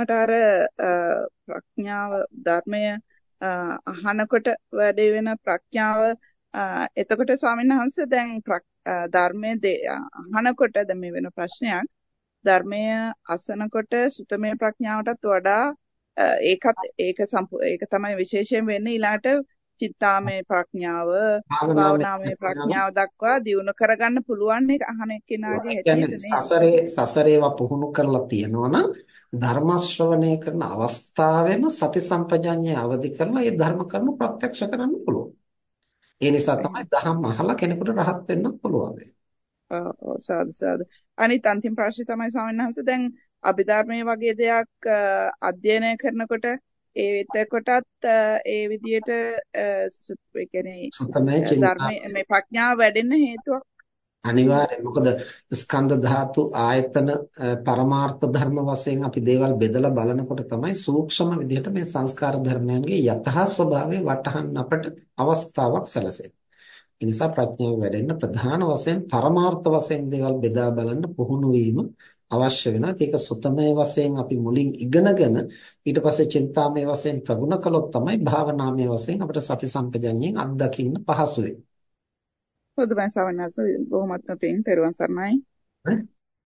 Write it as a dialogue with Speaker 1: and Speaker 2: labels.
Speaker 1: මට අර ප්‍රඥාව ධර්මය අහනකොට වැඩි වෙන ප්‍රඥාව එතකොට ස්වාමීන් වහන්සේ දැන් ධර්මයේ අහනකොට දැන් මේ වෙන ප්‍රශ්නයක්. ධර්මය අසනකොට සුතමේ ප්‍රඥාවටත් වඩා ඒකත් ඒක ඒක තමයි විශේෂයෙන් වෙන්නේ ඊළඟට චිත්තාමය ප්‍රඥාව භාවනාමය ප්‍රඥාව දක්වා දියුණු කරගන්න පුළුවන් එක අහන කෙනාගේ
Speaker 2: හැටියට සසරේ සසරේවා පුහුණු කරලා තියෙනවා නම් ධර්ම ශ්‍රවණය කරන අවස්ථාවෙම සති සම්පජඤ්ඤය අවදි කරලා ඒ ධර්ම කරුණු ප්‍රත්‍යක්ෂ කරන්න පුළුවන්. ඒ නිසා තමයි දහම් අහලා කෙනෙකුට රහත් වෙන්නත් පුළුවන්.
Speaker 1: ඔව් සාදු සාදු. අනිත් අන්තිම ප්‍රශ්නේ තමයි ස්වාමීන් වහන්සේ දැන් අභිධර්මයේ වගේ දෙයක් අධ්‍යයනය කරනකොට ඒ එතකොටත් ඒ විදියට ඒ කියන්නේ ධර්මයේ මේ ප්‍රඥාව වැඩෙන්න හේතුවක්
Speaker 2: අනිවාර්යෙන් මොකද ස්කන්ධ ධාතු ආයතන පරමාර්ථ ධර්ම වශයෙන් අපි දේවල් බෙදලා බලනකොට තමයි සූක්ෂම විදිහට මේ සංස්කාර ධර්මයන්ගේ යථා ස්වභාවය වටහන්න අපට අවස්ථාවක් සැලසෙන්නේ. ඒ නිසා ප්‍රඥාව වැඩෙන්න ප්‍රධාන වශයෙන් පරමාර්ථ වශයෙන් දේවල් බෙදා බලන්න පුහුණු වීම අවශ්‍ය වෙනවා. ඒක සුතමය වශයෙන් අපි මුලින් ඉගෙනගෙන ඊට පස්සේ චින්තාමය වශයෙන් ප්‍රගුණ කළොත් තමයි භාවනාමය වශයෙන් අපිට සති සම්පජඤ්ඤයෙන් අත්දකින්න පහසු වෙන්නේ.
Speaker 1: හොඳයි සවනස බොහොමත්ම පිං තෙරුවන් සරණයි.